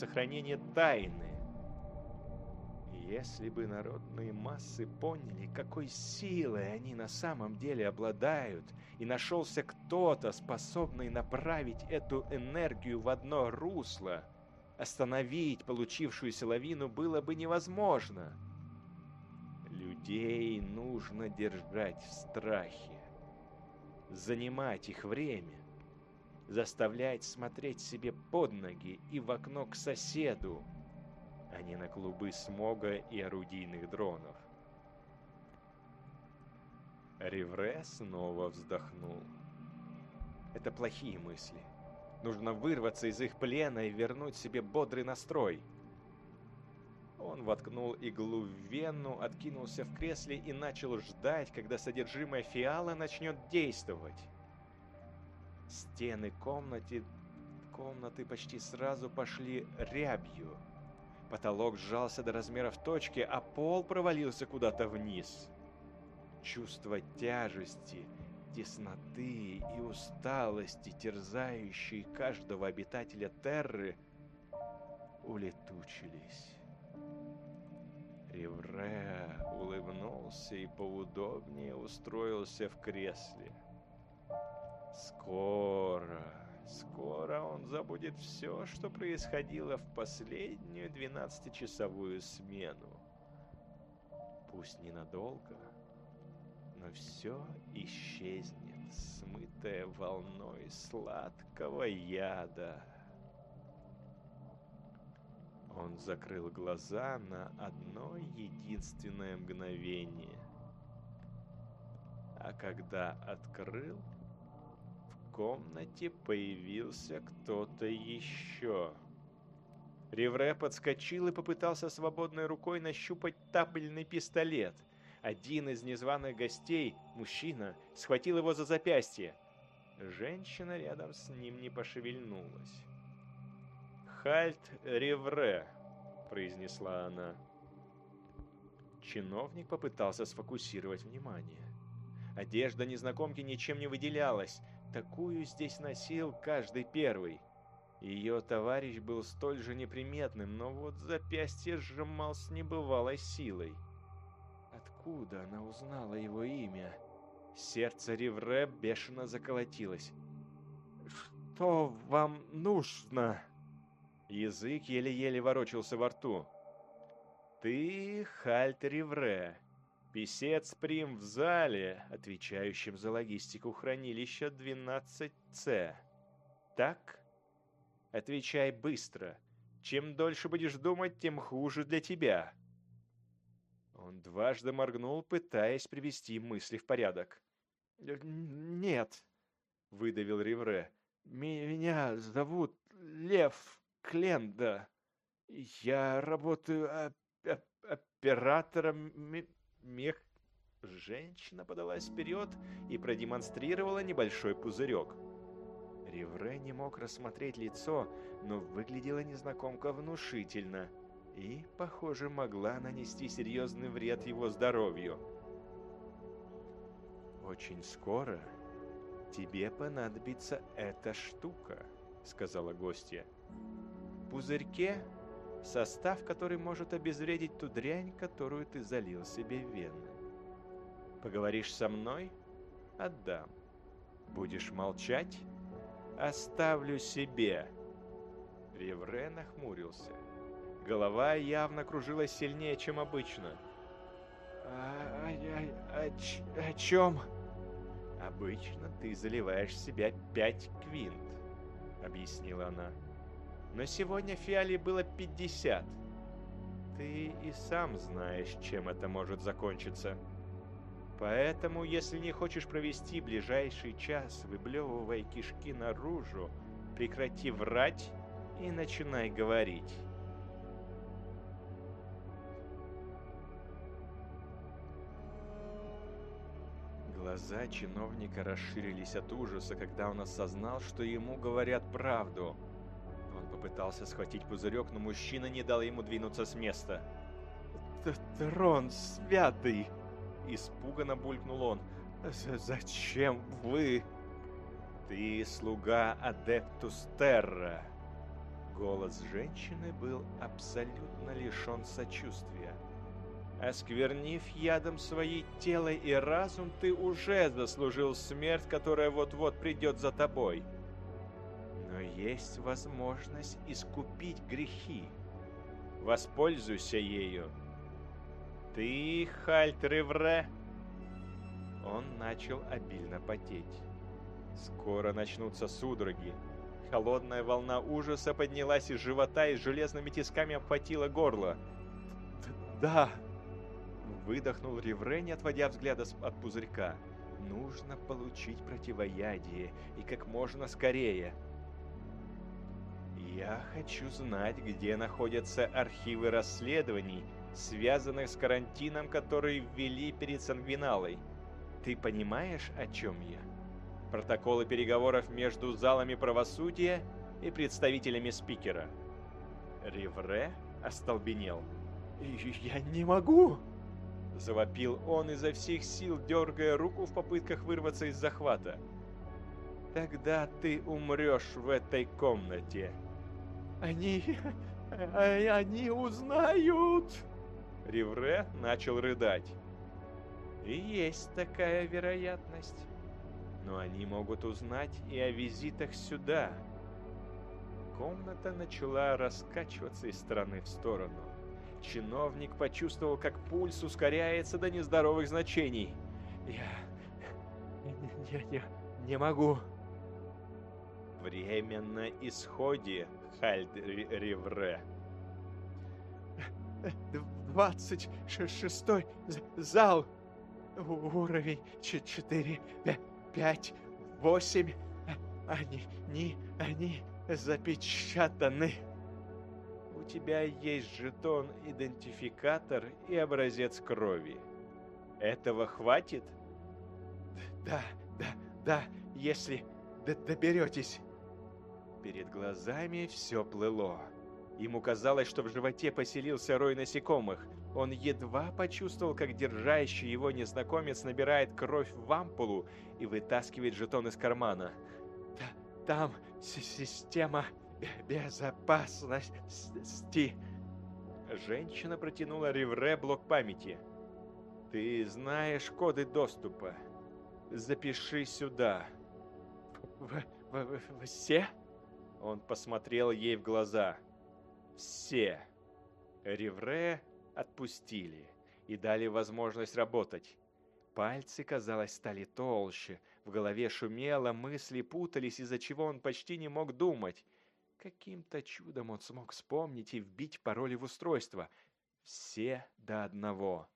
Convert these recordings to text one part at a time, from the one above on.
сохранения тайны. Если бы народные массы поняли, какой силой они на самом деле обладают, и нашелся кто-то, способный направить эту энергию в одно русло, остановить получившуюся лавину было бы невозможно. Людей нужно держать в страхе, занимать их время, заставлять смотреть себе под ноги и в окно к соседу, а не на клубы смога и орудийных дронов. Ревре снова вздохнул. Это плохие мысли. Нужно вырваться из их плена и вернуть себе бодрый настрой. Он воткнул иглу в вену, откинулся в кресле и начал ждать, когда содержимое фиала начнет действовать. Стены комнаты, комнаты почти сразу пошли рябью. Потолок сжался до размеров точки, а пол провалился куда-то вниз. Чувство тяжести, тесноты и усталости, терзающие каждого обитателя Терры, улетучились. Ривре улыбнулся и поудобнее устроился в кресле. Скоро, скоро он забудет все, что происходило в последнюю двенадцатичасовую смену. Пусть ненадолго, но все исчезнет, смытое волной сладкого яда. Он закрыл глаза на одно единственное мгновение. А когда открыл, комнате появился кто-то еще. Ревре подскочил и попытался свободной рукой нащупать табельный пистолет. Один из незваных гостей, мужчина, схватил его за запястье. Женщина рядом с ним не пошевельнулась. «Хальт Ревре», — произнесла она. Чиновник попытался сфокусировать внимание. Одежда незнакомки ничем не выделялась, Такую здесь носил каждый первый. Ее товарищ был столь же неприметным, но вот запястье сжимал с небывалой силой. Откуда она узнала его имя? Сердце Ривре бешено заколотилось. «Что вам нужно?» Язык еле-еле ворочался во рту. «Ты Хальт Ривре», Писец Прим в зале, отвечающем за логистику хранилища 12С. Так? Отвечай быстро. Чем дольше будешь думать, тем хуже для тебя. Он дважды моргнул, пытаясь привести мысли в порядок. «Нет», — выдавил Ривре, — «меня зовут Лев Кленда. Я работаю оператором мех... Женщина подалась вперед и продемонстрировала небольшой пузырек. Ревре не мог рассмотреть лицо, но выглядела незнакомка внушительно и, похоже, могла нанести серьезный вред его здоровью. «Очень скоро тебе понадобится эта штука», — сказала гостья. «В пузырьке Состав, который может обезвредить ту дрянь, которую ты залил себе в вены. Поговоришь со мной? Отдам. Будешь молчать? Оставлю себе. Ревре нахмурился. Голова явно кружилась сильнее, чем обычно. «А, а, а, а, о чем?» «Обычно ты заливаешь в себя пять квинт», — объяснила она но сегодня Фиали было 50. Ты и сам знаешь, чем это может закончиться. Поэтому, если не хочешь провести ближайший час, выблевывая кишки наружу, прекрати врать и начинай говорить. Глаза чиновника расширились от ужаса, когда он осознал, что ему говорят правду – Попытался схватить пузырек, но мужчина не дал ему двинуться с места. «Трон святый!» Испуганно булькнул он. «Зачем вы?» «Ты слуга Адептус Терра!» Голос женщины был абсолютно лишен сочувствия. Осквернив ядом свои тело и разум, ты уже заслужил смерть, которая вот-вот придет за тобой. Есть возможность искупить грехи. Воспользуйся ею. Ты, Хальт Ревре, он начал обильно потеть. Скоро начнутся судороги. Холодная волна ужаса поднялась из живота и железными тисками обхватила горло. «Да!» Выдохнул Ривре, не отводя взгляда от пузырька. «Нужно получить противоядие, и как можно скорее!» «Я хочу знать, где находятся архивы расследований, связанных с карантином, который ввели перед Сангвиналой. Ты понимаешь, о чем я? Протоколы переговоров между залами правосудия и представителями спикера. Ривре остолбенел. «Я не могу!» Завопил он изо всех сил, дергая руку в попытках вырваться из захвата. «Тогда ты умрешь в этой комнате!» «Они... они узнают!» Ривре начал рыдать. И есть такая вероятность. Но они могут узнать и о визитах сюда. Комната начала раскачиваться из стороны в сторону. Чиновник почувствовал, как пульс ускоряется до нездоровых значений. «Я... я не, не могу...» «Время на исходе, Хальд Ривре», «Двадцать шестой зал!» Уровень четыре, пять, восемь. Они, не, они запечатаны. У тебя есть жетон-идентификатор и образец крови. Этого хватит? Да, да, да, если доберетесь. Перед глазами все плыло. Ему казалось, что в животе поселился рой насекомых. Он едва почувствовал, как держащий его незнакомец набирает кровь в ампулу и вытаскивает жетон из кармана. «Там система безопасности!» Женщина протянула Ривре блок памяти. «Ты знаешь коды доступа. Запиши сюда». «В, в, в, все?» Он посмотрел ей в глаза. Все. Ревре отпустили и дали возможность работать. Пальцы, казалось, стали толще, в голове шумело, мысли путались, из-за чего он почти не мог думать. Каким-то чудом он смог вспомнить и вбить пароли в устройство. Все до одного.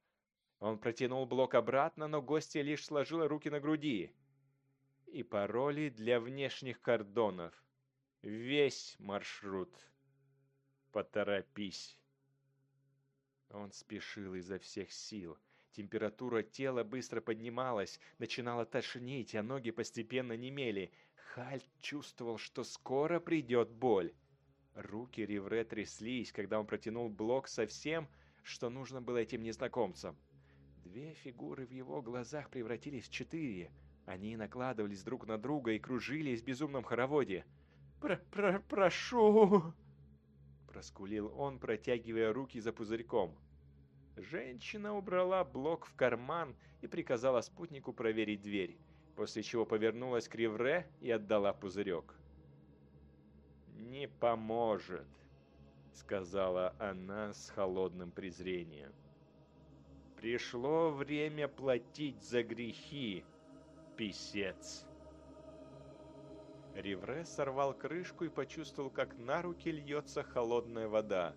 Он протянул блок обратно, но гостья лишь сложила руки на груди. И пароли для внешних кордонов. Весь маршрут. Поторопись. Он спешил изо всех сил. Температура тела быстро поднималась, начинала тошнить, а ноги постепенно немели. Хальт чувствовал, что скоро придет боль. Руки Ривре тряслись, когда он протянул блок со всем, что нужно было этим незнакомцам. Две фигуры в его глазах превратились в четыре. Они накладывались друг на друга и кружились в безумном хороводе. «Про -про «Прошу!» Проскулил он, протягивая руки за пузырьком. Женщина убрала блок в карман и приказала спутнику проверить дверь, после чего повернулась к Ривре и отдала пузырек. «Не поможет», — сказала она с холодным презрением. «Пришло время платить за грехи, писец». Ривре сорвал крышку и почувствовал, как на руки льется холодная вода.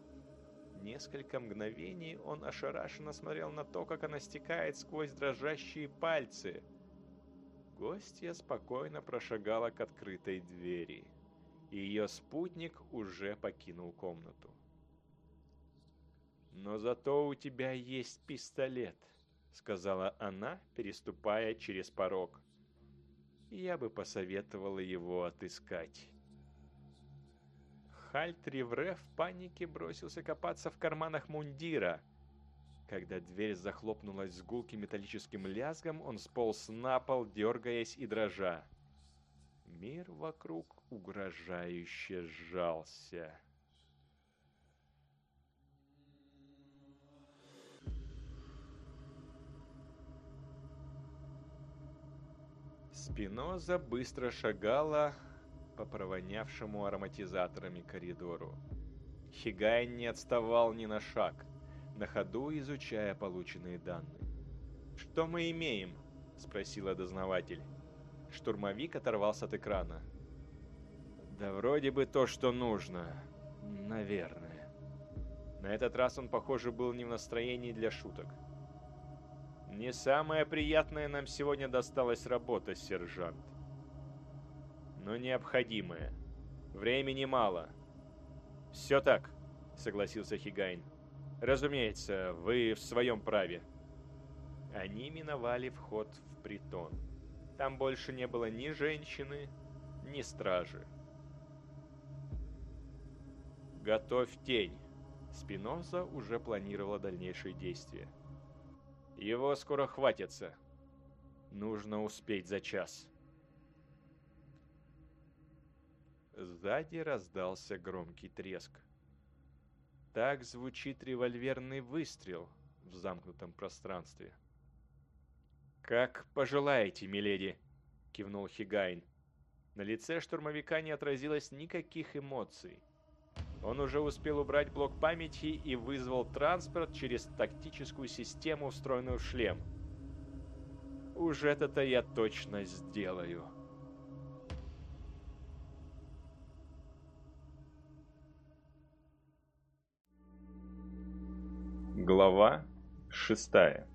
Несколько мгновений он ошарашенно смотрел на то, как она стекает сквозь дрожащие пальцы. Гостья спокойно прошагала к открытой двери. И ее спутник уже покинул комнату. «Но зато у тебя есть пистолет», — сказала она, переступая через порог я бы посоветовала его отыскать. Хальт Ривре в панике бросился копаться в карманах мундира. Когда дверь захлопнулась с гулким металлическим лязгом, он сполз на пол, дергаясь и дрожа. Мир вокруг угрожающе сжался. Спиноза быстро шагала по провонявшему ароматизаторами коридору. Хигай не отставал ни на шаг, на ходу изучая полученные данные. «Что мы имеем?» — спросила дознаватель. Штурмовик оторвался от экрана. «Да вроде бы то, что нужно. Наверное». На этот раз он, похоже, был не в настроении для шуток. «Не самая приятная нам сегодня досталась работа, сержант. Но необходимая. Времени мало». «Все так», — согласился Хигайн. «Разумеется, вы в своем праве». Они миновали вход в притон. Там больше не было ни женщины, ни стражи. «Готовь тень!» Спиноза уже планировала дальнейшие действия. «Его скоро хватится. Нужно успеть за час». Сзади раздался громкий треск. Так звучит револьверный выстрел в замкнутом пространстве. «Как пожелаете, миледи», — кивнул Хигайн. На лице штурмовика не отразилось никаких эмоций. Он уже успел убрать блок памяти и вызвал транспорт через тактическую систему, встроенную в шлем. «Уж это-то я точно сделаю». Глава шестая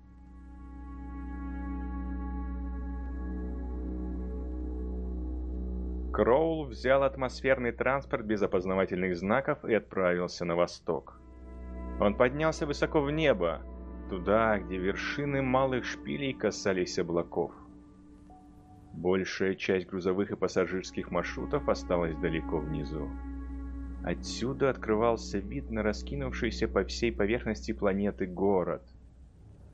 Кроул взял атмосферный транспорт без опознавательных знаков и отправился на восток. Он поднялся высоко в небо, туда, где вершины малых шпилей касались облаков. Большая часть грузовых и пассажирских маршрутов осталась далеко внизу. Отсюда открывался вид на раскинувшийся по всей поверхности планеты город –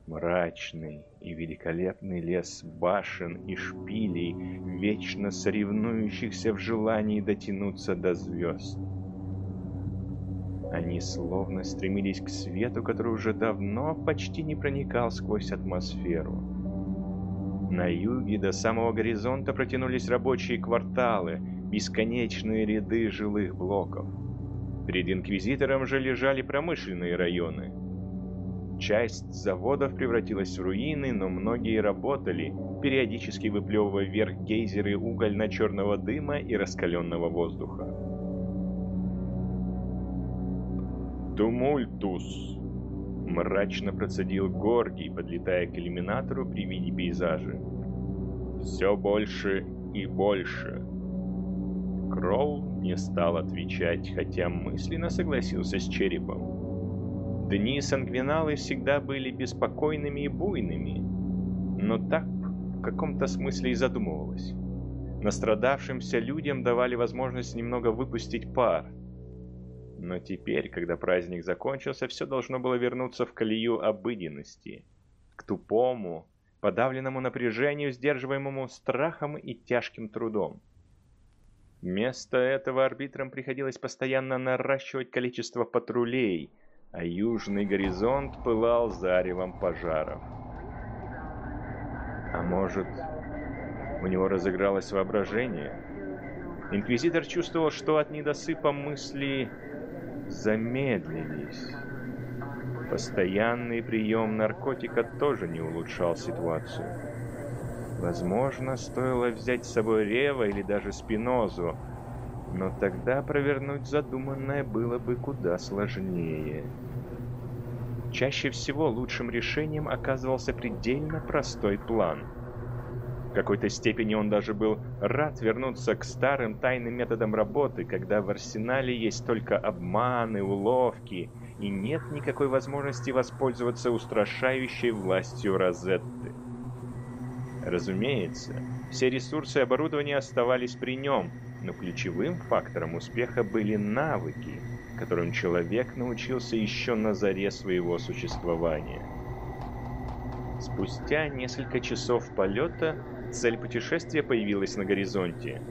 Мрачный и великолепный лес башен и шпилей, вечно соревнующихся в желании дотянуться до звезд. Они словно стремились к свету, который уже давно почти не проникал сквозь атмосферу. На юге до самого горизонта протянулись рабочие кварталы, бесконечные ряды жилых блоков. Перед Инквизитором же лежали промышленные районы – Часть заводов превратилась в руины, но многие работали, периодически выплевывая вверх гейзеры угольно-черного дыма и раскаленного воздуха. «Тумультус!» — мрачно процедил Горгий, подлетая к иллюминатору при виде пейзажа. «Все больше и больше!» Кроу не стал отвечать, хотя мысленно согласился с черепом. Дни сангвиналы всегда были беспокойными и буйными, но так в каком-то смысле и задумывалось. Настрадавшимся людям давали возможность немного выпустить пар. Но теперь, когда праздник закончился, все должно было вернуться в колею обыденности, к тупому, подавленному напряжению, сдерживаемому страхом и тяжким трудом. Вместо этого арбитрам приходилось постоянно наращивать количество патрулей – а южный горизонт пылал заревом пожаров. А может, у него разыгралось воображение? Инквизитор чувствовал, что от недосыпа мысли замедлились. Постоянный прием наркотика тоже не улучшал ситуацию. Возможно, стоило взять с собой Рева или даже Спинозу, но тогда провернуть задуманное было бы куда сложнее. Чаще всего лучшим решением оказывался предельно простой план. В какой-то степени он даже был рад вернуться к старым тайным методам работы, когда в арсенале есть только обманы, уловки, и нет никакой возможности воспользоваться устрашающей властью Розетты. Разумеется, все ресурсы и оборудование оставались при нем – но ключевым фактором успеха были навыки, которым человек научился еще на заре своего существования. Спустя несколько часов полета цель путешествия появилась на горизонте.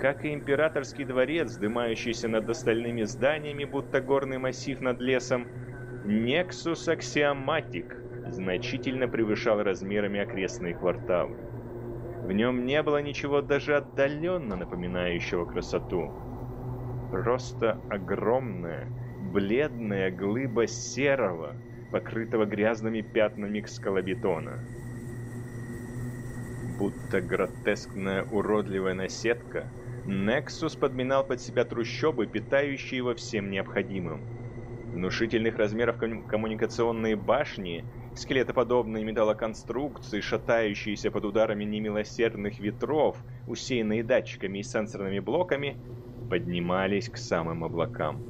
Как и императорский дворец, вздымающийся над остальными зданиями, будто горный массив над лесом, Nexus Axiomatic значительно превышал размерами окрестные кварталы. В нем не было ничего даже отдаленно напоминающего красоту. Просто огромная, бледная глыба серого, покрытого грязными пятнами скалобетона. Будто гротескная уродливая наседка, Нексус подминал под себя трущобы, питающие его всем необходимым. Внушительных размеров коммуникационные башни, скелетоподобные металлоконструкции, шатающиеся под ударами немилосердных ветров, усеянные датчиками и сенсорными блоками, поднимались к самым облакам.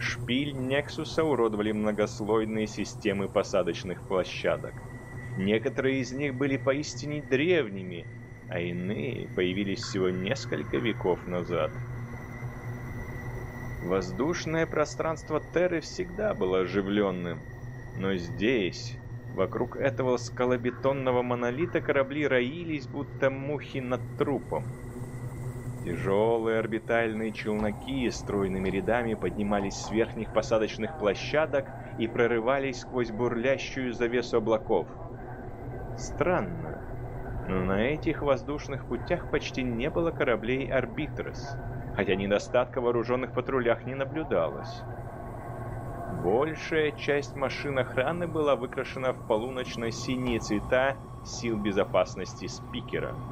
Шпиль Нексуса уродовали многослойные системы посадочных площадок. Некоторые из них были поистине древними, а иные появились всего несколько веков назад. Воздушное пространство Терры всегда было оживленным, но здесь, вокруг этого скалобетонного монолита, корабли роились, будто мухи над трупом. Тяжелые орбитальные челноки стройными рядами поднимались с верхних посадочных площадок и прорывались сквозь бурлящую завесу облаков. Странно, но на этих воздушных путях почти не было кораблей «Арбитрес», хотя недостатка в вооруженных патрулях не наблюдалось. Большая часть машин охраны была выкрашена в полуночно-синие цвета сил безопасности спикера –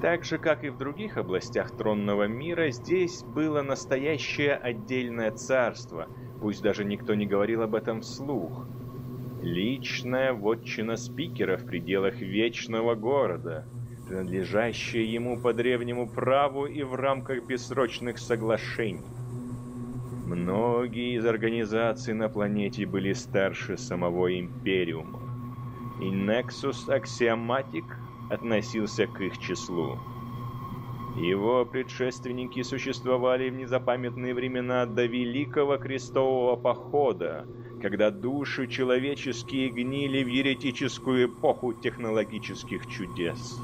Так же, как и в других областях тронного мира, здесь было настоящее отдельное царство, пусть даже никто не говорил об этом вслух. Личная вотчина спикера в пределах Вечного Города, принадлежащая ему по древнему праву и в рамках бессрочных соглашений. Многие из организаций на планете были старше самого Империума. И Nexus Axiomatic относился к их числу. Его предшественники существовали в незапамятные времена до Великого Крестового Похода, когда души человеческие гнили в еретическую эпоху технологических чудес.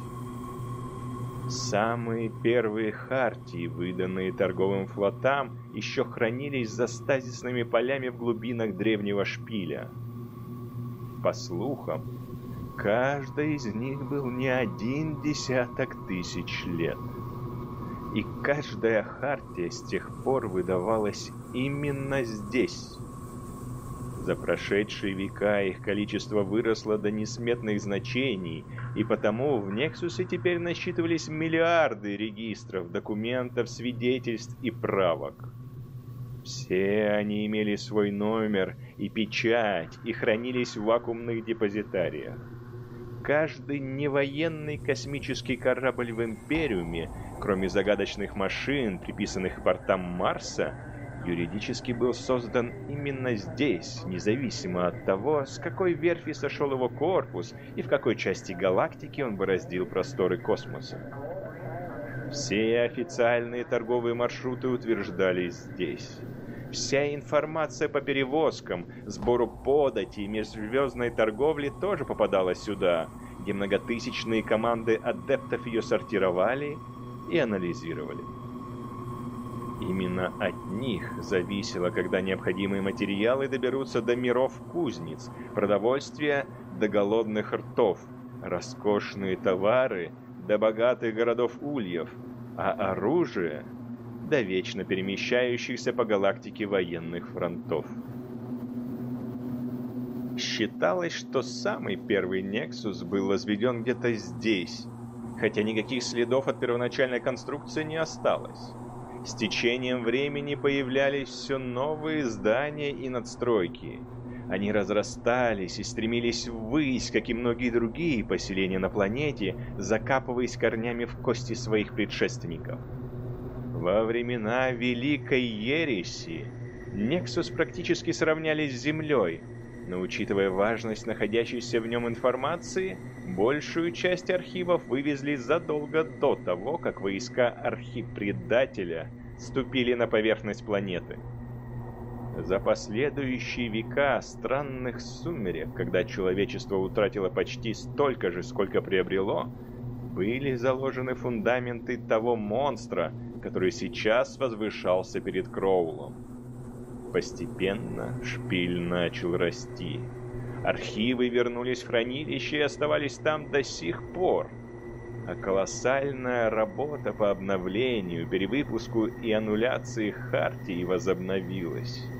Самые первые хартии, выданные торговым флотам, еще хранились за стазисными полями в глубинах древнего шпиля. По слухам, Каждый из них был не один десяток тысяч лет. И каждая хартия с тех пор выдавалась именно здесь. За прошедшие века их количество выросло до несметных значений, и потому в Нексусе теперь насчитывались миллиарды регистров, документов, свидетельств и правок. Все они имели свой номер и печать и хранились в вакуумных депозитариях каждый невоенный космический корабль в Империуме, кроме загадочных машин, приписанных портам Марса, юридически был создан именно здесь, независимо от того, с какой верфи сошел его корпус и в какой части галактики он бороздил просторы космоса. Все официальные торговые маршруты утверждались здесь. Вся информация по перевозкам, сбору подати и межзвездной торговли тоже попадала сюда, где многотысячные команды адептов ее сортировали и анализировали. Именно от них зависело, когда необходимые материалы доберутся до миров кузниц, продовольствия до голодных ртов, роскошные товары до богатых городов ульев, а оружие до вечно перемещающихся по галактике военных фронтов. Считалось, что самый первый Нексус был возведен где-то здесь, хотя никаких следов от первоначальной конструкции не осталось. С течением времени появлялись все новые здания и надстройки. Они разрастались и стремились ввысь, как и многие другие поселения на планете, закапываясь корнями в кости своих предшественников. Во времена Великой Ереси Нексус практически сравняли с Землей, но учитывая важность находящейся в нем информации, большую часть архивов вывезли задолго до того, как войска архипредателя ступили на поверхность планеты. За последующие века странных сумерек, когда человечество утратило почти столько же, сколько приобрело, были заложены фундаменты того монстра, который сейчас возвышался перед Кроулом. Постепенно шпиль начал расти. Архивы вернулись в хранилище и оставались там до сих пор. А колоссальная работа по обновлению, перевыпуску и аннуляции Хартии возобновилась.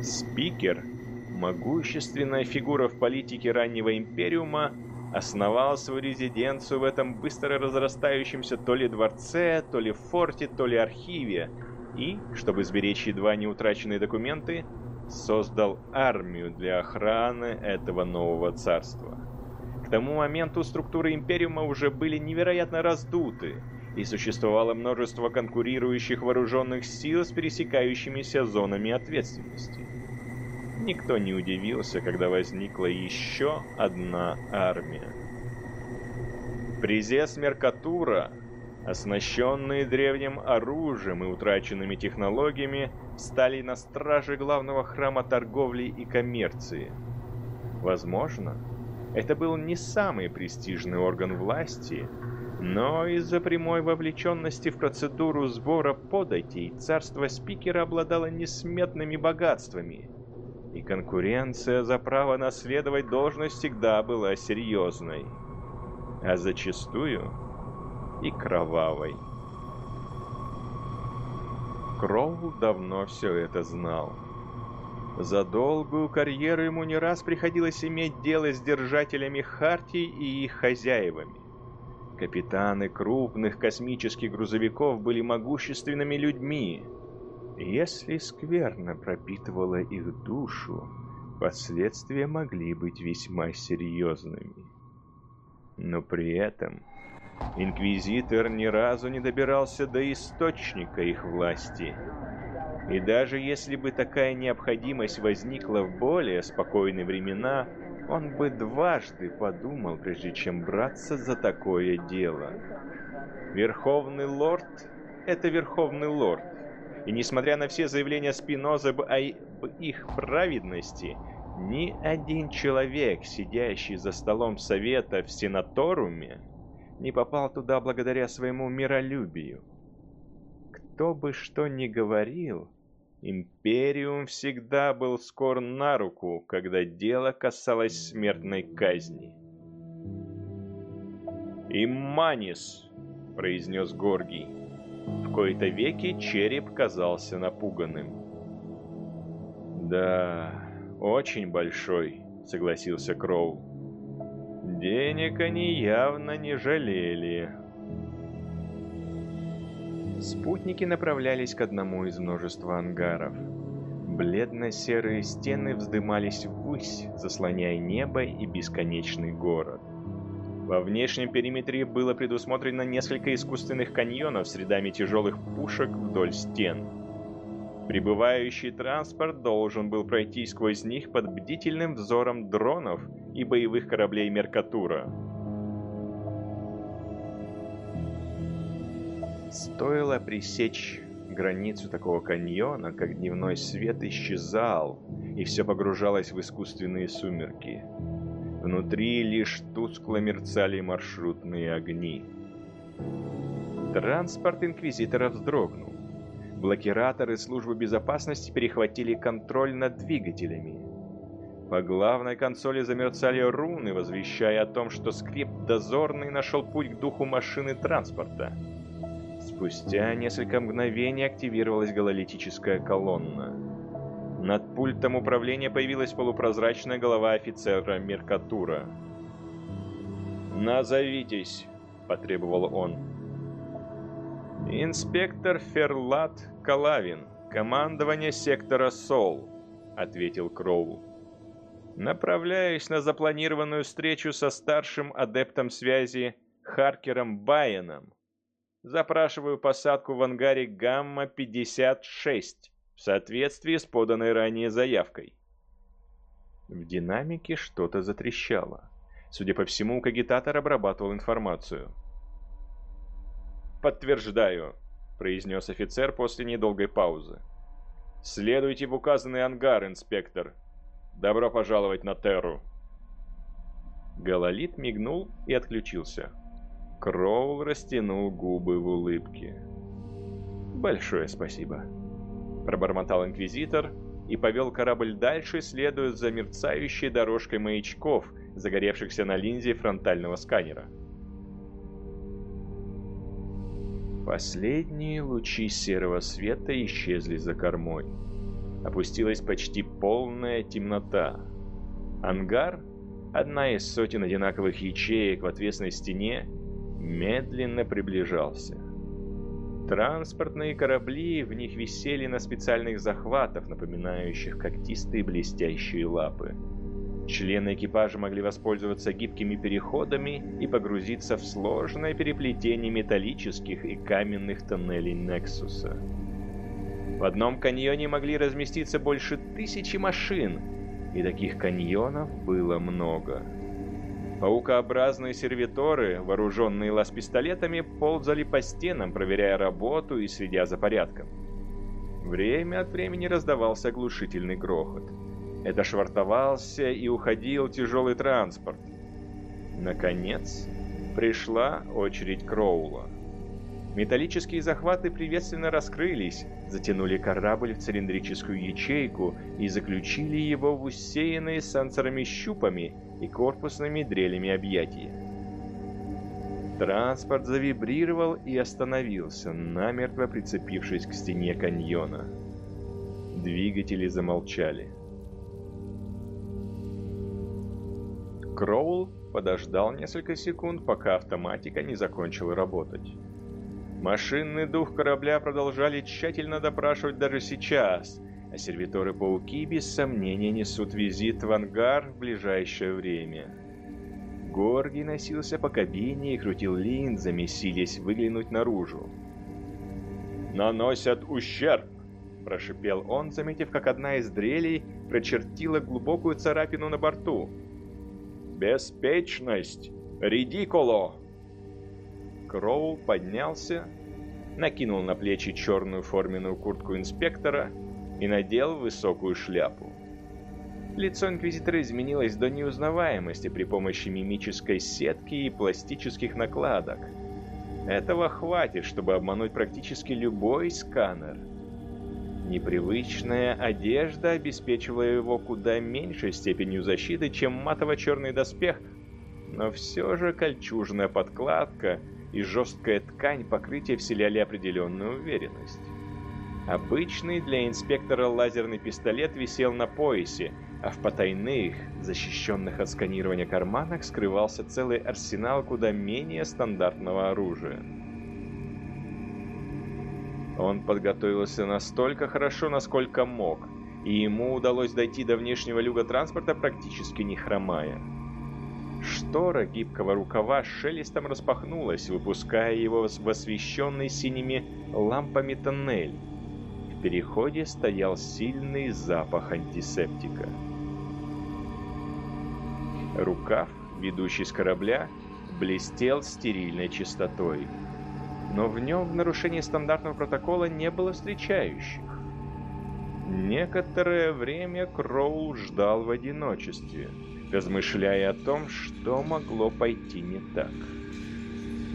Спикер, могущественная фигура в политике раннего Империума, основал свою резиденцию в этом быстро разрастающемся то ли дворце, то ли форте, то ли архиве, и, чтобы сберечь едва не утраченные документы, создал армию для охраны этого нового царства. К тому моменту структуры Империума уже были невероятно раздуты, и существовало множество конкурирующих вооруженных сил с пересекающимися зонами ответственности. Никто не удивился, когда возникла еще одна армия. Призес Меркатура, оснащенные древним оружием и утраченными технологиями, стали на страже главного храма торговли и коммерции. Возможно, это был не самый престижный орган власти, но из-за прямой вовлеченности в процедуру сбора податей царство спикера обладало несметными богатствами – и конкуренция за право наследовать должность всегда была серьезной, а зачастую и кровавой. Кроул давно все это знал. За долгую карьеру ему не раз приходилось иметь дело с держателями Хартий и их хозяевами. Капитаны крупных космических грузовиков были могущественными людьми, если скверно пропитывала их душу, последствия могли быть весьма серьезными. Но при этом Инквизитор ни разу не добирался до источника их власти. И даже если бы такая необходимость возникла в более спокойные времена, он бы дважды подумал, прежде чем браться за такое дело. Верховный лорд — это Верховный лорд. И несмотря на все заявления Спиноза об их праведности, ни один человек, сидящий за столом совета в сенаторуме, не попал туда благодаря своему миролюбию. Кто бы что ни говорил, Империум всегда был скор на руку, когда дело касалось смертной казни. «Имманис!» — произнес Горгий. В кои-то веки череп казался напуганным. «Да, очень большой», — согласился Кроу. «Денег они явно не жалели». Спутники направлялись к одному из множества ангаров. Бледно-серые стены вздымались ввысь, заслоняя небо и бесконечный город. Во внешнем периметре было предусмотрено несколько искусственных каньонов с рядами тяжелых пушек вдоль стен. Прибывающий транспорт должен был пройти сквозь них под бдительным взором дронов и боевых кораблей Меркатура. Стоило пресечь границу такого каньона, как дневной свет исчезал, и все погружалось в искусственные сумерки. Внутри лишь тускло мерцали маршрутные огни. Транспорт Инквизитора вздрогнул. Блокираторы службы безопасности перехватили контроль над двигателями. По главной консоли замерцали руны, возвещая о том, что скрипт дозорный нашел путь к духу машины транспорта. Спустя несколько мгновений активировалась гололитическая колонна. Над пультом управления появилась полупрозрачная голова офицера Меркатура. «Назовитесь», — потребовал он. «Инспектор Ферлат Калавин, командование сектора Сол», — ответил Кроул. «Направляюсь на запланированную встречу со старшим адептом связи Харкером Байеном. Запрашиваю посадку в ангаре Гамма-56 в соответствии с поданной ранее заявкой. В динамике что-то затрещало. Судя по всему, кагитатор обрабатывал информацию. «Подтверждаю», — произнес офицер после недолгой паузы. «Следуйте в указанный ангар, инспектор. Добро пожаловать на Терру». Гололит мигнул и отключился. Кроул растянул губы в улыбке. «Большое спасибо» пробормотал инквизитор и повел корабль дальше, следуя за мерцающей дорожкой маячков, загоревшихся на линзе фронтального сканера. Последние лучи серого света исчезли за кормой. Опустилась почти полная темнота. Ангар, одна из сотен одинаковых ячеек в отвесной стене, медленно приближался. Транспортные корабли в них висели на специальных захватах, напоминающих когтистые блестящие лапы. Члены экипажа могли воспользоваться гибкими переходами и погрузиться в сложное переплетение металлических и каменных тоннелей Нексуса. В одном каньоне могли разместиться больше тысячи машин, и таких каньонов было много. Паукообразные сервиторы, вооруженные лаз-пистолетами, ползали по стенам, проверяя работу и следя за порядком. Время от времени раздавался оглушительный грохот. Это швартовался и уходил тяжелый транспорт. Наконец, пришла очередь Кроула. Металлические захваты приветственно раскрылись, затянули корабль в цилиндрическую ячейку и заключили его в усеянные сенсорами щупами и корпусными дрелями объятия. Транспорт завибрировал и остановился, намертво прицепившись к стене каньона. Двигатели замолчали. Кроул подождал несколько секунд, пока автоматика не закончила работать. Машинный дух корабля продолжали тщательно допрашивать даже сейчас, а сервиторы-пауки без сомнения несут визит в ангар в ближайшее время. Горги носился по кабине и крутил линзами, силясь выглянуть наружу. «Наносят ущерб!» – прошипел он, заметив, как одна из дрелей прочертила глубокую царапину на борту. «Беспечность! Редиколо!» Кроул поднялся, накинул на плечи черную форменную куртку инспектора и надел высокую шляпу. Лицо инквизитора изменилось до неузнаваемости при помощи мимической сетки и пластических накладок. Этого хватит, чтобы обмануть практически любой сканер. Непривычная одежда обеспечивала его куда меньшей степенью защиты, чем матово-черный доспех, но все же кольчужная подкладка – и жесткая ткань покрытия вселяли определенную уверенность. Обычный для инспектора лазерный пистолет висел на поясе, а в потайных, защищенных от сканирования карманах скрывался целый арсенал куда менее стандартного оружия. Он подготовился настолько хорошо, насколько мог, и ему удалось дойти до внешнего люка транспорта практически не хромая. Штора гибкого рукава шелестом распахнулась, выпуская его в освещенный синими лампами тоннель. В переходе стоял сильный запах антисептика. Рукав, ведущий с корабля, блестел стерильной чистотой. Но в нем в нарушении стандартного протокола не было встречающих. Некоторое время Кроул ждал в одиночестве – размышляя о том, что могло пойти не так.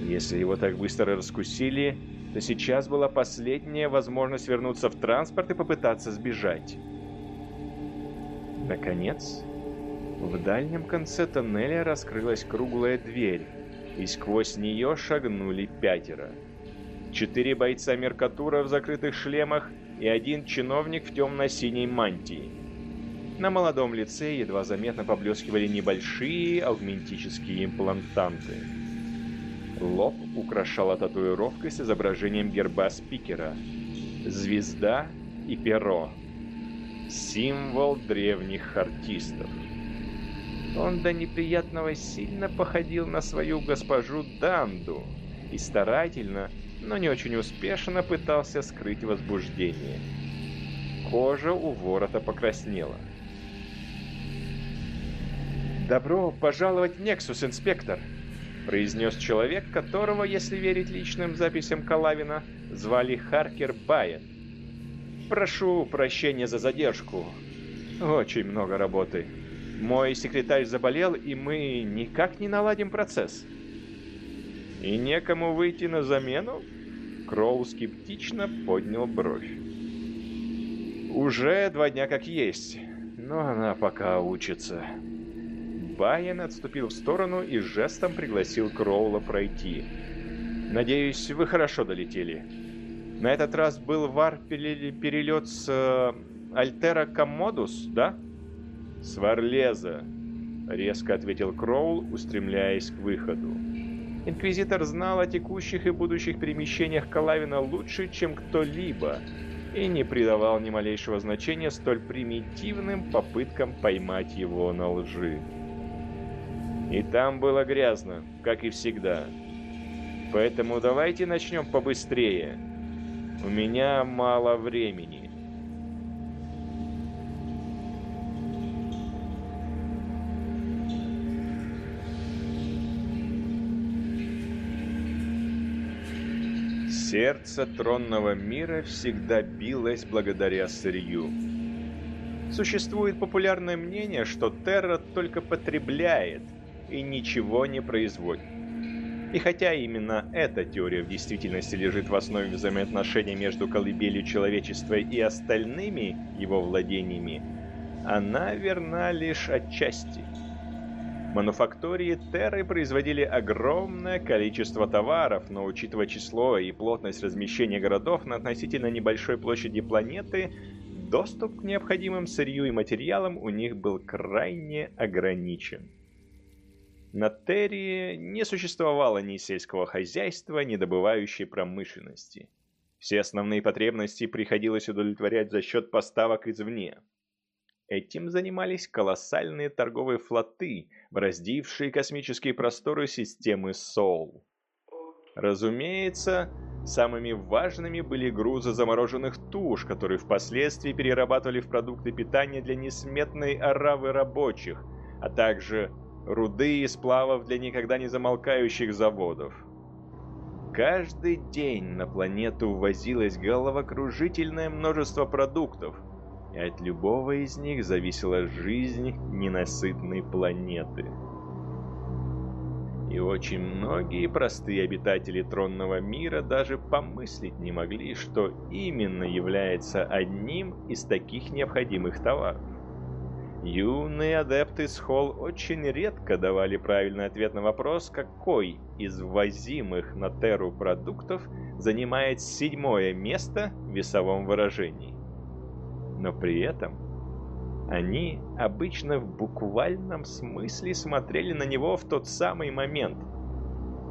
Если его так быстро раскусили, то сейчас была последняя возможность вернуться в транспорт и попытаться сбежать. Наконец, в дальнем конце тоннеля раскрылась круглая дверь, и сквозь нее шагнули пятеро. Четыре бойца Меркатура в закрытых шлемах и один чиновник в темно-синей мантии. На молодом лице едва заметно поблескивали небольшие аугментические имплантанты. Лоб украшала татуировка с изображением герба спикера. Звезда и перо. Символ древних артистов. Он до неприятного сильно походил на свою госпожу Данду и старательно, но не очень успешно пытался скрыть возбуждение. Кожа у ворота покраснела. «Добро пожаловать в Нексус, инспектор!» произнес человек, которого, если верить личным записям Калавина, звали Харкер Байет. «Прошу прощения за задержку. Очень много работы. Мой секретарь заболел, и мы никак не наладим процесс». «И некому выйти на замену?» Кроу скептично поднял бровь. Уже два дня как есть, но она пока учится. Байен отступил в сторону и жестом пригласил Кроула пройти. «Надеюсь, вы хорошо долетели. На этот раз был вар-перелет с э, Альтера Коммодус, да?» «С Варлеза», — резко ответил Кроул, устремляясь к выходу. Инквизитор знал о текущих и будущих перемещениях Калавина лучше, чем кто-либо, и не придавал ни малейшего значения столь примитивным попыткам поймать его на лжи. И там было грязно, как и всегда. Поэтому давайте начнем побыстрее. У меня мало времени. Сердце тронного мира всегда билось благодаря сырью. Существует популярное мнение, что Терра только потребляет – и ничего не производит. И хотя именно эта теория в действительности лежит в основе взаимоотношений между колыбелью человечества и остальными его владениями, она верна лишь отчасти. Мануфактории Терры производили огромное количество товаров, но учитывая число и плотность размещения городов на относительно небольшой площади планеты, доступ к необходимым сырью и материалам у них был крайне ограничен. На Террии не существовало ни сельского хозяйства, ни добывающей промышленности. Все основные потребности приходилось удовлетворять за счет поставок извне. Этим занимались колоссальные торговые флоты, бороздившие космические просторы системы Сол. Разумеется, самыми важными были грузы замороженных туш, которые впоследствии перерабатывали в продукты питания для несметной оравы рабочих, а также руды и сплавов для никогда не замолкающих заводов. Каждый день на планету ввозилось головокружительное множество продуктов, и от любого из них зависела жизнь ненасытной планеты. И очень многие простые обитатели тронного мира даже помыслить не могли, что именно является одним из таких необходимых товаров. Юные адепты с Холл очень редко давали правильный ответ на вопрос, какой из ввозимых на Терру продуктов занимает седьмое место в весовом выражении. Но при этом они обычно в буквальном смысле смотрели на него в тот самый момент.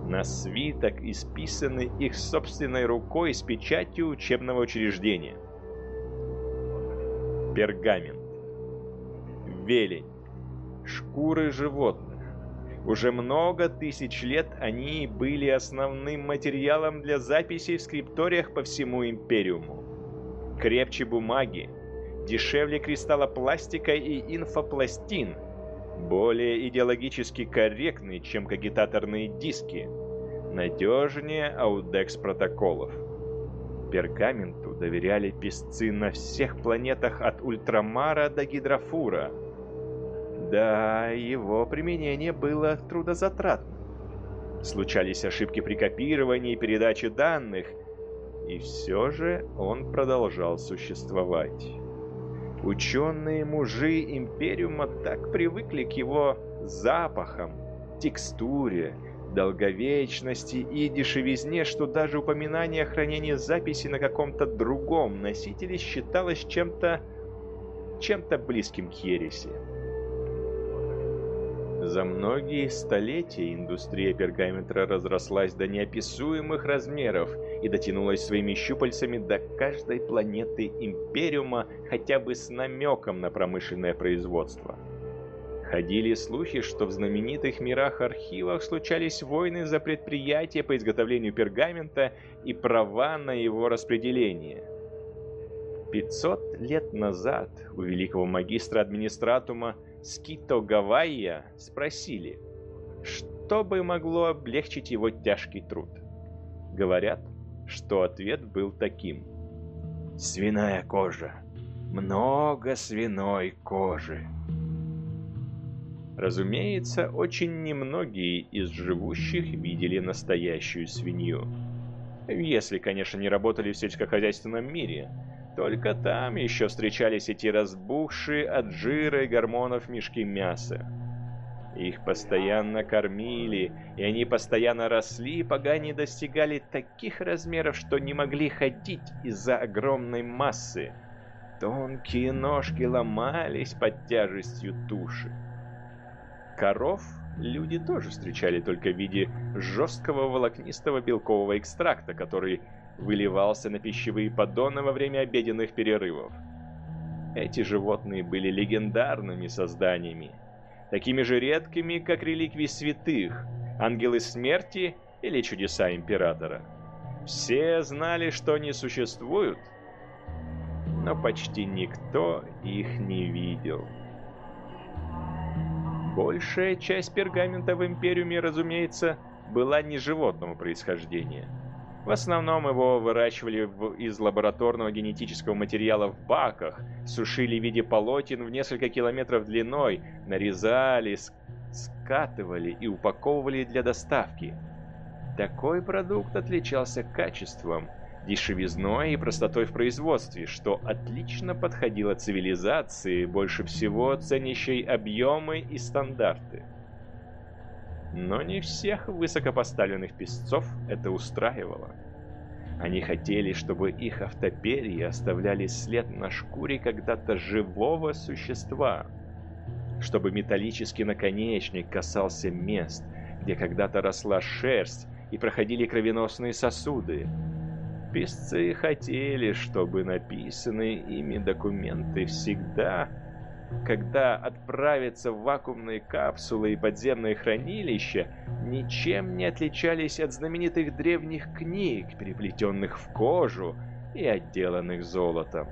На свиток, исписанный их собственной рукой с печатью учебного учреждения. Пергамент велень, шкуры животных. Уже много тысяч лет они были основным материалом для записей в скрипториях по всему Империуму. Крепче бумаги, дешевле кристалла пластика и инфопластин, более идеологически корректны, чем кагитаторные диски, надежнее аудекс протоколов. Пергаменту доверяли песцы на всех планетах от Ультрамара до Гидрофура – да, его применение было трудозатратным. Случались ошибки при копировании и передаче данных, и все же он продолжал существовать. Ученые-мужи Империума так привыкли к его запахам, текстуре, долговечности и дешевизне, что даже упоминание о хранении записи на каком-то другом носителе считалось чем-то чем-то близким к ереси. За многие столетия индустрия пергаментра разрослась до неописуемых размеров и дотянулась своими щупальцами до каждой планеты Империума хотя бы с намеком на промышленное производство. Ходили слухи, что в знаменитых мирах-архивах случались войны за предприятия по изготовлению пергамента и права на его распределение. 500 лет назад у великого магистра администратума Скито Гавайя спросили, что бы могло облегчить его тяжкий труд. Говорят, что ответ был таким. Свиная кожа. Много свиной кожи. Разумеется, очень немногие из живущих видели настоящую свинью. Если, конечно, не работали в сельскохозяйственном мире – Только там еще встречались эти разбухшие от жира и гормонов мешки мяса. Их постоянно кормили, и они постоянно росли, пока не достигали таких размеров, что не могли ходить из-за огромной массы. Тонкие ножки ломались под тяжестью туши. Коров люди тоже встречали только в виде жесткого волокнистого белкового экстракта, который выливался на пищевые поддоны во время обеденных перерывов. Эти животные были легендарными созданиями, такими же редкими, как реликвии святых, ангелы смерти или чудеса императора. Все знали, что они существуют, но почти никто их не видел. Большая часть пергамента в Империуме, разумеется, была не животного происхождения. В основном его выращивали из лабораторного генетического материала в баках, сушили в виде полотен в несколько километров длиной, нарезали, скатывали и упаковывали для доставки. Такой продукт отличался качеством – дешевизной и простотой в производстве, что отлично подходило цивилизации, больше всего ценящей объемы и стандарты. Но не всех высокопоставленных песцов это устраивало. Они хотели, чтобы их автоперьи оставляли след на шкуре когда-то живого существа, чтобы металлический наконечник касался мест, где когда-то росла шерсть и проходили кровеносные сосуды, Писцы хотели, чтобы написанные ими документы всегда, когда отправятся в вакуумные капсулы и подземные хранилища, ничем не отличались от знаменитых древних книг, переплетенных в кожу и отделанных золотом.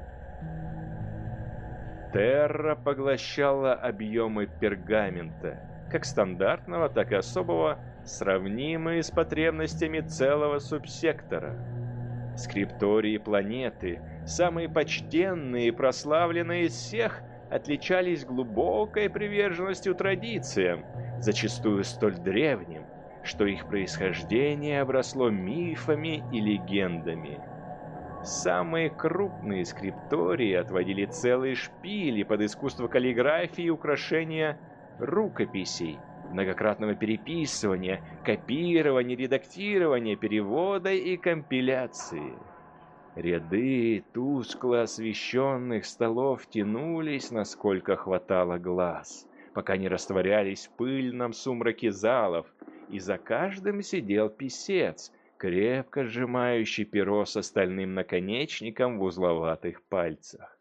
Терра поглощала объемы пергамента, как стандартного, так и особого, сравнимые с потребностями целого субсектора – Скриптории планеты, самые почтенные и прославленные из всех, отличались глубокой приверженностью традициям, зачастую столь древним, что их происхождение обросло мифами и легендами. Самые крупные скриптории отводили целые шпили под искусство каллиграфии и украшения рукописей – многократного переписывания, копирования, редактирования, перевода и компиляции. Ряды тускло освещенных столов тянулись, насколько хватало глаз, пока не растворялись в пыльном сумраке залов, и за каждым сидел писец, крепко сжимающий перо с остальным наконечником в узловатых пальцах.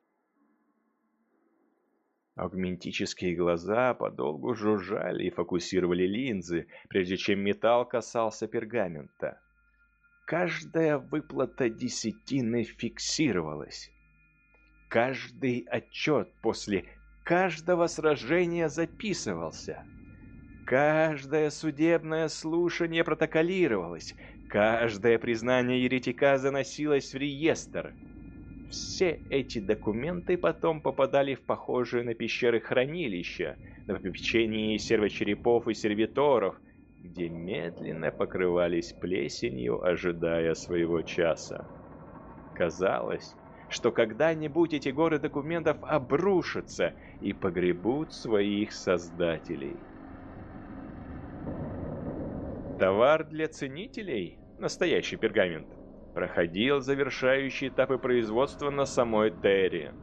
Аугментические глаза подолгу жужжали и фокусировали линзы, прежде чем металл касался пергамента. Каждая выплата десятины фиксировалась. Каждый отчет после каждого сражения записывался. Каждое судебное слушание протоколировалось. Каждое признание еретика заносилось в реестр. Все эти документы потом попадали в похожие на пещеры хранилища, на попечении сервочерепов и сервиторов, где медленно покрывались плесенью, ожидая своего часа. Казалось, что когда-нибудь эти горы документов обрушатся и погребут своих создателей. Товар для ценителей – настоящий пергамент – проходил завершающие этапы производства на самой Терре.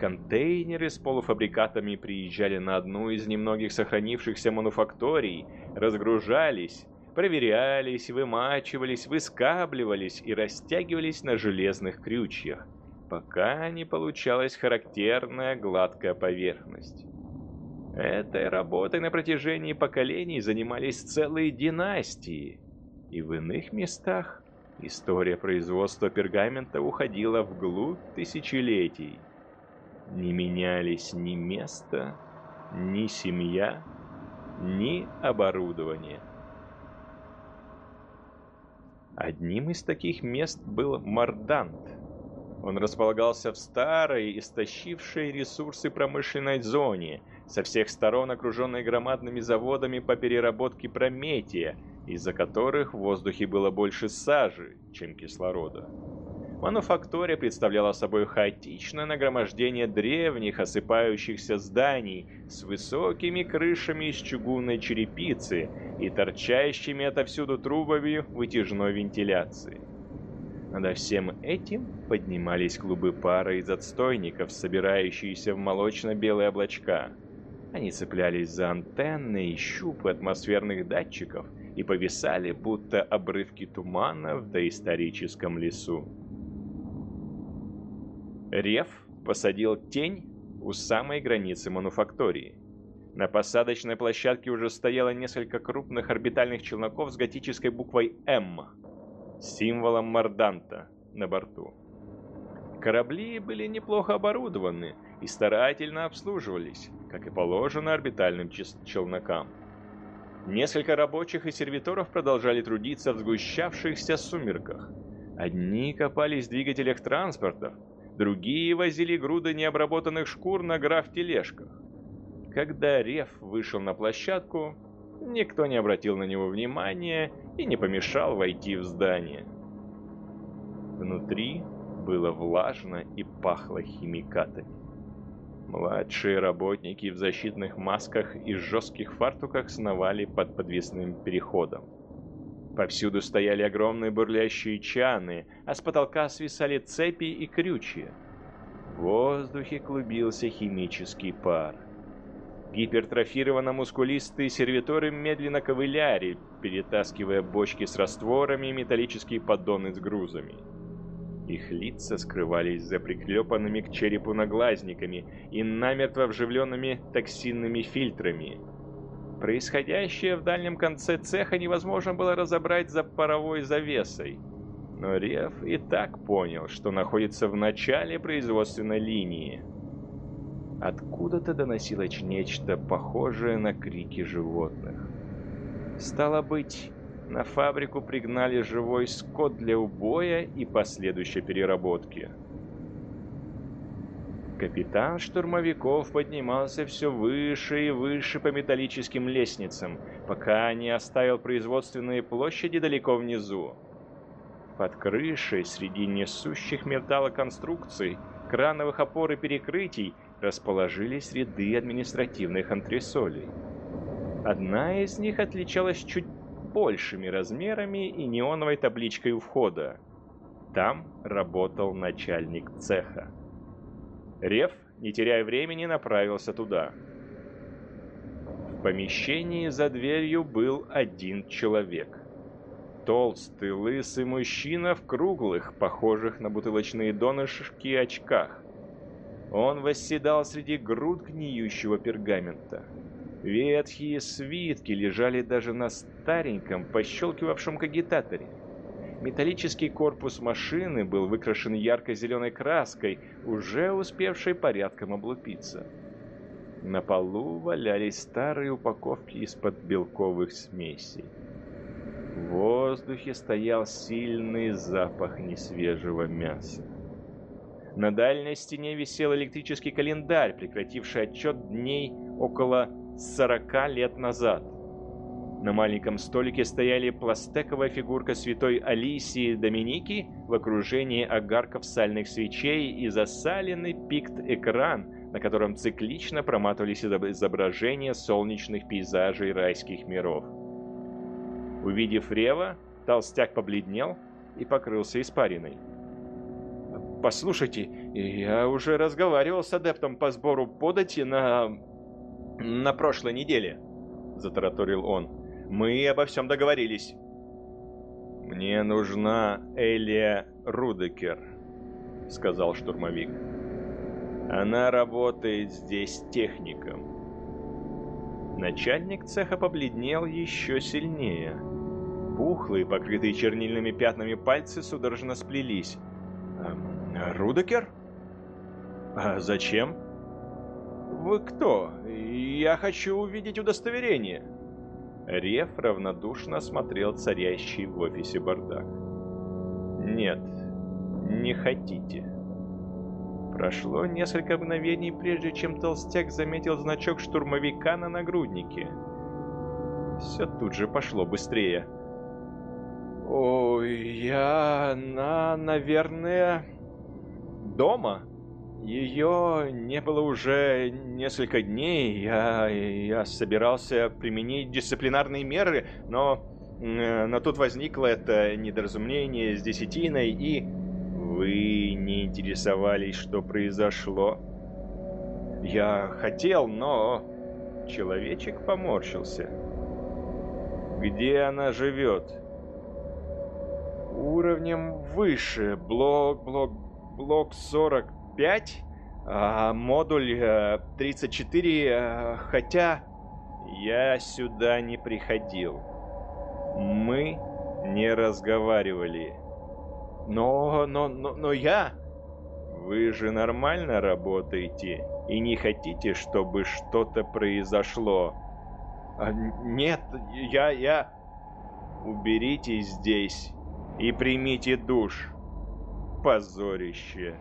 Контейнеры с полуфабрикатами приезжали на одну из немногих сохранившихся мануфакторий, разгружались, проверялись, вымачивались, выскабливались и растягивались на железных крючьях, пока не получалась характерная гладкая поверхность. Этой работой на протяжении поколений занимались целые династии, и в иных местах История производства пергамента уходила вглубь тысячелетий. Не менялись ни место, ни семья, ни оборудование. Одним из таких мест был Мардант. Он располагался в старой, истощившей ресурсы промышленной зоне, со всех сторон окруженной громадными заводами по переработке прометия – из-за которых в воздухе было больше сажи, чем кислорода. Мануфактория представляла собой хаотичное нагромождение древних осыпающихся зданий с высокими крышами из чугунной черепицы и торчащими отовсюду трубами вытяжной вентиляции. Над всем этим поднимались клубы пара из отстойников, собирающиеся в молочно-белые облачка. Они цеплялись за антенны и щупы атмосферных датчиков и повисали, будто обрывки тумана в доисторическом лесу. Рев посадил тень у самой границы мануфактории. На посадочной площадке уже стояло несколько крупных орбитальных челноков с готической буквой «М», символом Марданта на борту. Корабли были неплохо оборудованы и старательно обслуживались, как и положено орбитальным челнокам. Несколько рабочих и сервиторов продолжали трудиться в сгущавшихся сумерках. Одни копались в двигателях транспортов, Другие возили груды необработанных шкур на граф-тележках. Когда Рев вышел на площадку, никто не обратил на него внимания и не помешал войти в здание. Внутри было влажно и пахло химикатами. Младшие работники в защитных масках и жестких фартуках сновали под подвесным переходом. Повсюду стояли огромные бурлящие чаны, а с потолка свисали цепи и крючья. В воздухе клубился химический пар. Гипертрофированно мускулистые сервиторы медленно ковыляли, перетаскивая бочки с растворами и металлические поддоны с грузами. Их лица скрывались за приклепанными к черепу наглазниками и намертво вживленными токсинными фильтрами – Происходящее в дальнем конце цеха невозможно было разобрать за паровой завесой. Но Рев и так понял, что находится в начале производственной линии. Откуда-то доносилось нечто похожее на крики животных. Стало быть, на фабрику пригнали живой скот для убоя и последующей переработки. Капитан штурмовиков поднимался все выше и выше по металлическим лестницам, пока не оставил производственные площади далеко внизу. Под крышей, среди несущих металлоконструкций, крановых опор и перекрытий, расположились ряды административных антресолей. Одна из них отличалась чуть большими размерами и неоновой табличкой у входа. Там работал начальник цеха. Рев, не теряя времени, направился туда. В помещении за дверью был один человек. Толстый, лысый мужчина в круглых, похожих на бутылочные донышки, очках. Он восседал среди груд гниющего пергамента. Ветхие свитки лежали даже на стареньком, пощелкивавшем кагитаторе. Металлический корпус машины был выкрашен ярко-зеленой краской, уже успевшей порядком облупиться. На полу валялись старые упаковки из-под белковых смесей. В воздухе стоял сильный запах несвежего мяса. На дальней стене висел электрический календарь, прекративший отчет дней около 40 лет назад – на маленьком столике стояли пластековая фигурка святой Алисии Доминики в окружении огарков сальных свечей и засаленный пикт-экран, на котором циклично проматывались изображения солнечных пейзажей райских миров. Увидев Рева, толстяк побледнел и покрылся испариной. «Послушайте, я уже разговаривал с адептом по сбору подати на... на прошлой неделе», — затараторил он. Мы обо всем договорились. Мне нужна Элия Рудекер, сказал штурмовик. Она работает здесь техником. Начальник цеха побледнел еще сильнее. Пухлые, покрытые чернильными пятнами пальцы судорожно сплелись. «Рудекер? А зачем?» «Вы кто? Я хочу увидеть удостоверение». Реф равнодушно смотрел царящий в офисе бардак. «Нет, не хотите». Прошло несколько мгновений, прежде чем толстяк заметил значок штурмовика на нагруднике. Все тут же пошло быстрее. Ой, я, она, наверное, дома. Ее не было уже несколько дней. Я, я собирался применить дисциплинарные меры, но, но тут возникло это недоразумение с десятиной, и вы не интересовались, что произошло. Я хотел, но человечек поморщился. Где она живет? Уровнем выше. Блок, блок, блок 45, а модуль 34, э, э, хотя я сюда не приходил. Мы не разговаривали. Но, но, но, но я... Вы же нормально работаете и не хотите, чтобы что-то произошло. А, нет, я, я... Уберитесь здесь и примите душ. Позорище.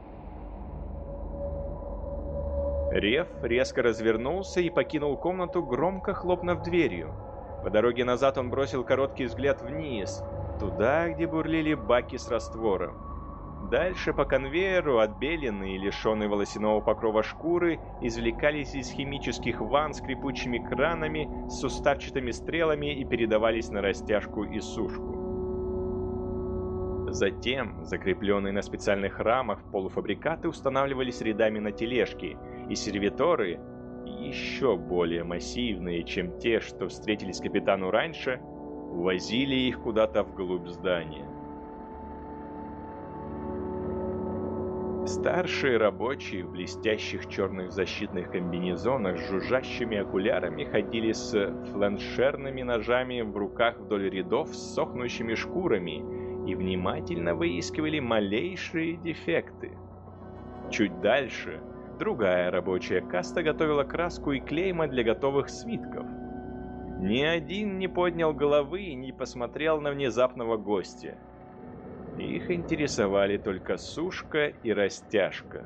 Рев резко развернулся и покинул комнату, громко хлопнув дверью. По дороге назад он бросил короткий взгляд вниз, туда, где бурлили баки с раствором. Дальше по конвейеру, отбеленные лишенные волосяного покрова шкуры, извлекались из химических ванн с крепучими кранами, с суставчатыми стрелами и передавались на растяжку и сушку. Затем, закрепленные на специальных рамах, полуфабрикаты устанавливались рядами на тележки, и сервиторы, еще более массивные, чем те, что встретились капитану раньше, возили их куда-то вглубь здания. Старшие рабочие в блестящих черных защитных комбинезонах с жужжащими окулярами ходили с фланшерными ножами в руках вдоль рядов с сохнущими шкурами и внимательно выискивали малейшие дефекты. Чуть дальше другая рабочая каста готовила краску и клейма для готовых свитков. Ни один не поднял головы и не посмотрел на внезапного гостя. Их интересовали только сушка и растяжка.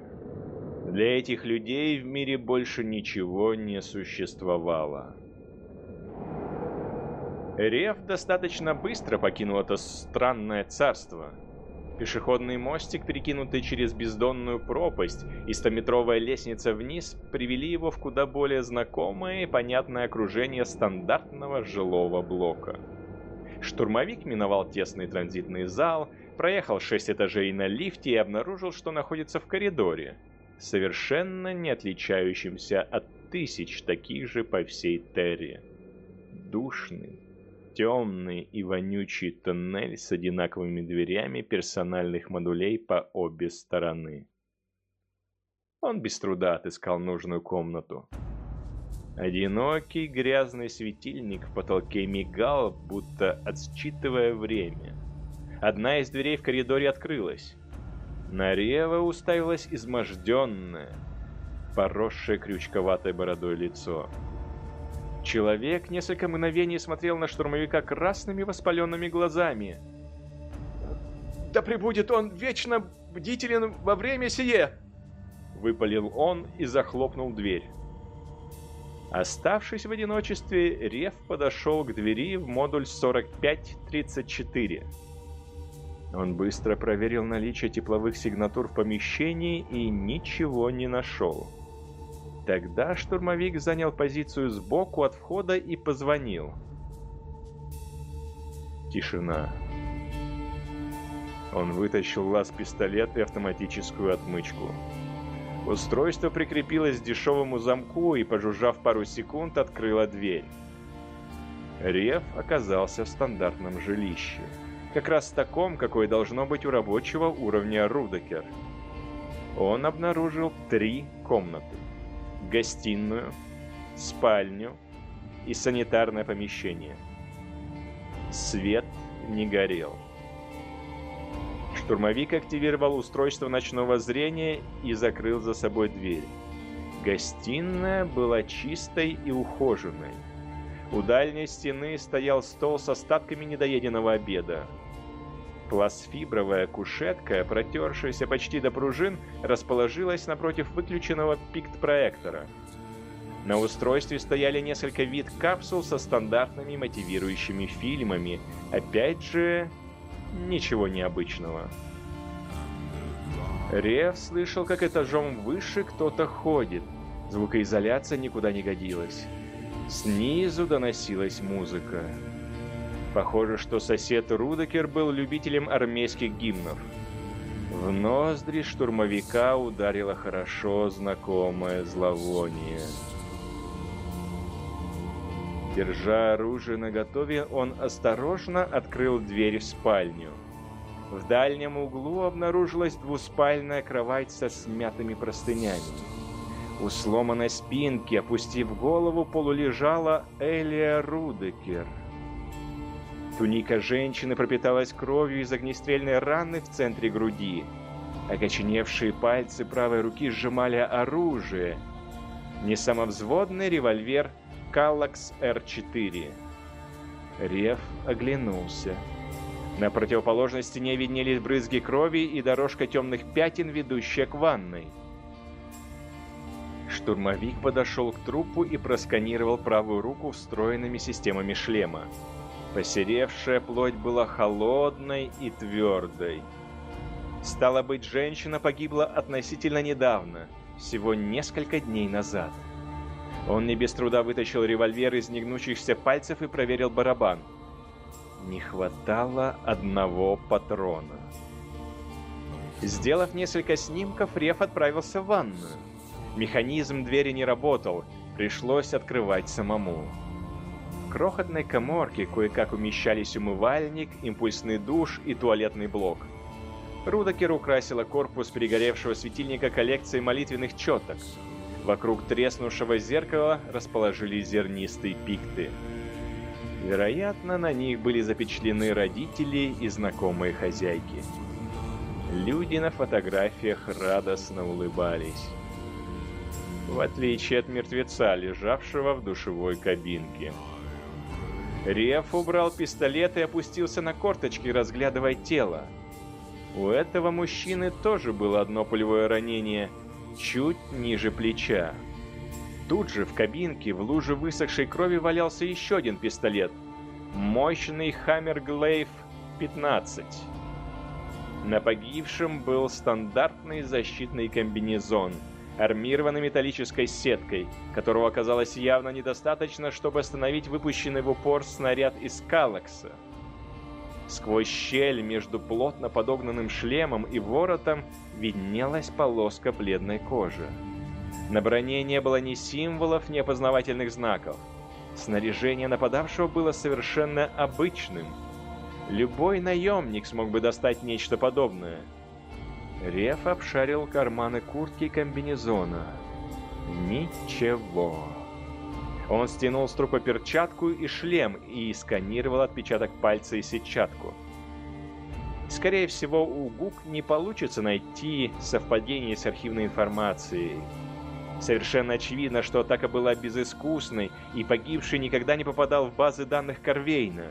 Для этих людей в мире больше ничего не существовало. Рев достаточно быстро покинул это странное царство. Пешеходный мостик, перекинутый через бездонную пропасть, и стометровая лестница вниз привели его в куда более знакомое и понятное окружение стандартного жилого блока. Штурмовик миновал тесный транзитный зал, проехал шесть этажей на лифте и обнаружил, что находится в коридоре, совершенно не отличающемся от тысяч таких же по всей Терре. Душный, темный и вонючий тоннель с одинаковыми дверями персональных модулей по обе стороны. Он без труда отыскал нужную комнату. Одинокий грязный светильник в потолке мигал, будто отсчитывая время. Одна из дверей в коридоре открылась. На Рева уставилось изможденное, поросшее крючковатой бородой лицо. Человек несколько мгновений смотрел на штурмовика красными воспаленными глазами. «Да пребудет он вечно бдителен во время сие!» Выпалил он и захлопнул дверь. Оставшись в одиночестве, Рев подошел к двери в модуль 4534. Он быстро проверил наличие тепловых сигнатур в помещении и ничего не нашел. Тогда штурмовик занял позицию сбоку от входа и позвонил. Тишина. Он вытащил лаз-пистолет и автоматическую отмычку. Устройство прикрепилось к дешевому замку и, пожужжав пару секунд, открыло дверь. Рев оказался в стандартном жилище. Как раз таком, какое должно быть у рабочего уровня Рудекер. Он обнаружил три комнаты гостиную, спальню и санитарное помещение. Свет не горел. Штурмовик активировал устройство ночного зрения и закрыл за собой дверь. Гостиная была чистой и ухоженной. У дальней стены стоял стол с остатками недоеденного обеда. Пластфибровая кушетка, протершаяся почти до пружин, расположилась напротив выключенного пикт-проектора. На устройстве стояли несколько вид капсул со стандартными мотивирующими фильмами. Опять же, ничего необычного. Рев слышал, как этажом выше кто-то ходит. Звукоизоляция никуда не годилась. Снизу доносилась музыка. Похоже, что сосед Рудекер был любителем армейских гимнов. В ноздри штурмовика ударило хорошо знакомое зловоние. Держа оружие наготове, он осторожно открыл дверь в спальню. В дальнем углу обнаружилась двуспальная кровать со смятыми простынями. У сломанной спинки, опустив голову, полулежала Элия Рудекер. Туника женщины пропиталась кровью из огнестрельной раны в центре груди. Окоченевшие пальцы правой руки сжимали оружие. Несамовзводный револьвер Каллакс Р-4. Рев оглянулся. На противоположной стене виднелись брызги крови и дорожка темных пятен, ведущая к ванной. Штурмовик подошел к трупу и просканировал правую руку встроенными системами шлема. Посеревшая плоть была холодной и твердой. Стало быть, женщина погибла относительно недавно, всего несколько дней назад. Он не без труда вытащил револьвер из негнущихся пальцев и проверил барабан. Не хватало одного патрона. Сделав несколько снимков, Реф отправился в ванную. Механизм двери не работал, пришлось открывать самому. Крохотной коморке кое-как умещались умывальник, импульсный душ и туалетный блок. Рудокер украсила корпус перегоревшего светильника коллекцией молитвенных четок – Вокруг треснувшего зеркала расположились зернистые пикты. Вероятно, на них были запечатлены родители и знакомые хозяйки. Люди на фотографиях радостно улыбались. В отличие от мертвеца, лежавшего в душевой кабинке. Реф убрал пистолет и опустился на корточки, разглядывая тело. У этого мужчины тоже было одно пулевое ранение – чуть ниже плеча. Тут же в кабинке в луже высохшей крови валялся еще один пистолет. Мощный Хаммер Глейв 15. На погибшем был стандартный защитный комбинезон, армированный металлической сеткой, которого оказалось явно недостаточно, чтобы остановить выпущенный в упор снаряд из Калакса. Сквозь щель между плотно подогнанным шлемом и воротом виднелась полоска бледной кожи. На броне не было ни символов, ни опознавательных знаков. Снаряжение нападавшего было совершенно обычным. Любой наемник смог бы достать нечто подобное. Реф обшарил карманы куртки и комбинезона. Ничего. Он стянул с трупа перчатку и шлем и сканировал отпечаток пальца и сетчатку. Скорее всего, у ГУК не получится найти совпадение с архивной информацией. Совершенно очевидно, что атака была безыскусной, и погибший никогда не попадал в базы данных Корвейна.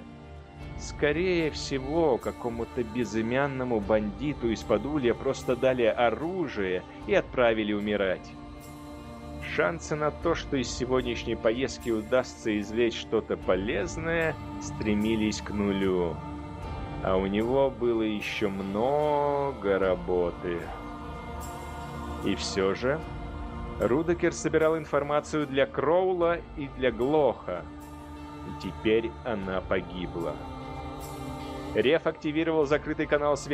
Скорее всего, какому-то безымянному бандиту из Подулья просто дали оружие и отправили умирать. Шансы на то, что из сегодняшней поездки удастся извлечь что-то полезное, стремились к нулю. А у него было еще много работы. И все же, Рудекер собирал информацию для Кроула и для Глоха. И теперь она погибла. Реф активировал закрытый канал связи